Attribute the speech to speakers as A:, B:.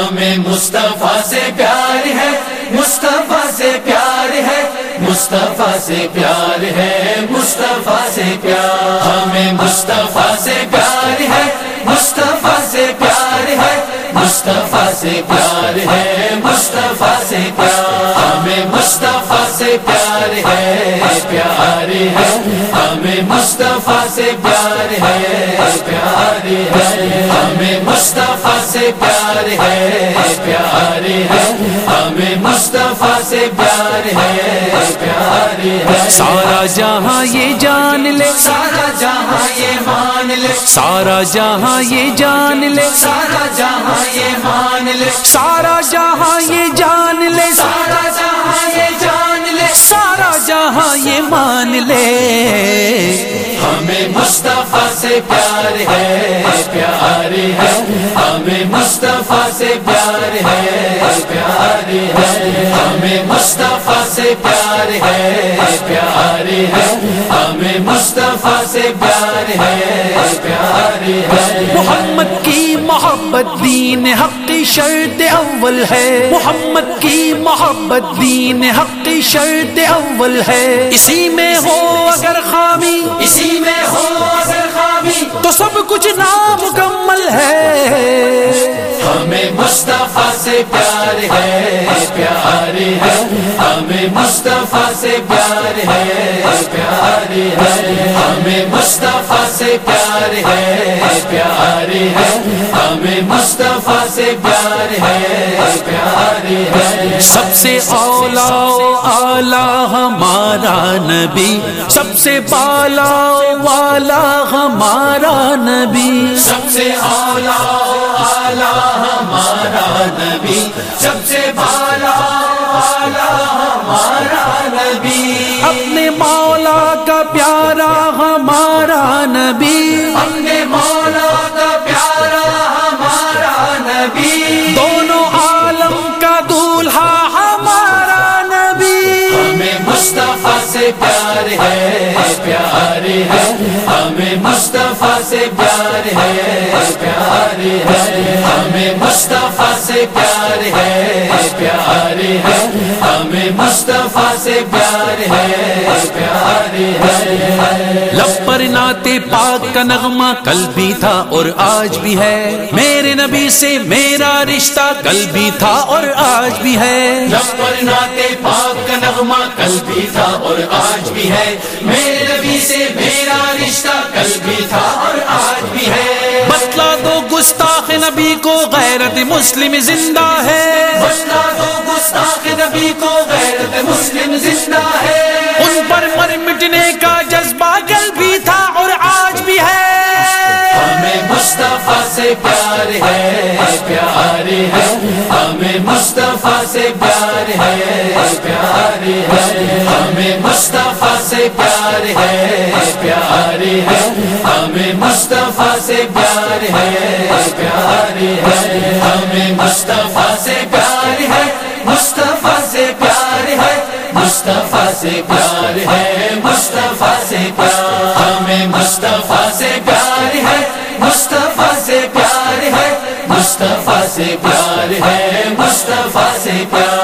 A: ہمیں مصطفیٰ سے پیار ہے، مصطفیٰ سے پیار ہے، مصطفیٰ سے پیار ہے، مصطفیٰ سے پیار۔ ہمیں مصطفیٰ سے پیار ہے، مصطفیٰ سے پیار ہے، مصطفیٰ سے پیار ہے، مصطفیٰ سے پیار۔ ہمیں مصطفیٰ سے پیار ہے پیار ہے۔ سے پیار ہے پیار ہے ہمیں مصطفیٰ سے پیار ہے پیار ہے ہمیں مصطفیٰ سے پیار ہے پیار ہے۔
B: سارا جہاں یہ جان لے
A: سارا جہاں یہ مان لے۔
B: سارا جہاں یہ جان لے
A: سارا جہاں یہ مان لے۔
B: سارا جہاں یہ جان لے۔
A: سارا جہاں یہ
B: جہاں یہ مان لے۔
A: ہمیں مصطفیٰ سے پیار ہے۔ پیار ہے۔ ہمیں مصطفیٰ سے پیار ہے۔ پیار ہے۔ ہمیں مصطفیٰ سے پیار ہے۔ پیار ہے۔ مصطفیٰ سے پیار ہے پیار ہے۔
B: محمد کی محبت دین حق کی شرط اول ہے۔ محمد کی محبت دین حق کی شرط اول ہے۔ اسی میں ہو اگر خامی
A: اسی میں ہو اگر خامی۔
B: تو سب کچھ نامکمل ہے۔
A: مصطفیٰ سے پیار ہے پیار ہے ہمیں مصطفیٰ سے پیار ہے پیار ہے ہمیں مصطفیٰ سے پیار ہے پیار ہے ہمیں مصطفیٰ سے پیار ہے پیار ہے۔
B: سب سے اولا اعلی ہمارا نبی سب سے بالا والا ہمارا نبی۔
A: سب سے اولا ہمارا نبی سب سے بالا والا ہمارا نبی۔
B: اپنے مولا کا پیارا ہمارا نبی۔
A: اپنے مولا کا پیارا ہمارا نبی۔
B: دونوں عالم کا دولہا ہمارا نبی۔
A: ہمیں مصطفیٰ سے پیار ہے پیار ہے۔ ہمیں مصطفیٰ سے پیار ہے پیار ہمیں مصطفیٰ سے پیار ہے پیار ہے۔ ہمیں مصطفیٰ سے پیار ہے
B: لب پر ناتے پاک کا نغمہ کل بھی تھا اور آج بھی ہے۔ میرے نبی سے میرا رشتہ کل بھی تھا اور آج بھی ہے۔
A: جب پر ناتے پاک کا نغمہ کل بھی تھا اور آج بھی ہے۔ میرے نبی سے میرا رشتہ کل بھی تھا اور آج بھی ہے۔
B: بتلا دو گستاخ نبی کو غیرت مسلم زندہ ہے۔
A: بتلا دو گستاخ نبی کو غیرت مسلم زندہ ہے۔
B: ان پر مر مٹنے کا جذبہ کل بھی تھا اور آج بھی ہے۔
A: ہمیں مصطفیٰ سے پیار ہے۔ پیار ہے۔ ہمیں مصطفیٰ سے پیار ہے۔ پیار ہے۔ ہمیں مصطفیٰ سے پیار ہے۔ پیار ہے۔ ہمیں مصطفیٰ سے پیار ہے۔ پیار ہے۔ ہمیں مصطفیٰ سے پیار ہے۔ مصطفیٰ سے مصطفیٰ سے پیار ہے، مصطفیٰ سے پیار، ہمیں مصطفیٰ سے پیار ہے، مصطفیٰ سے پیار ہے، مصطفیٰ سے پیار ہے، مصطفیٰ سے پیار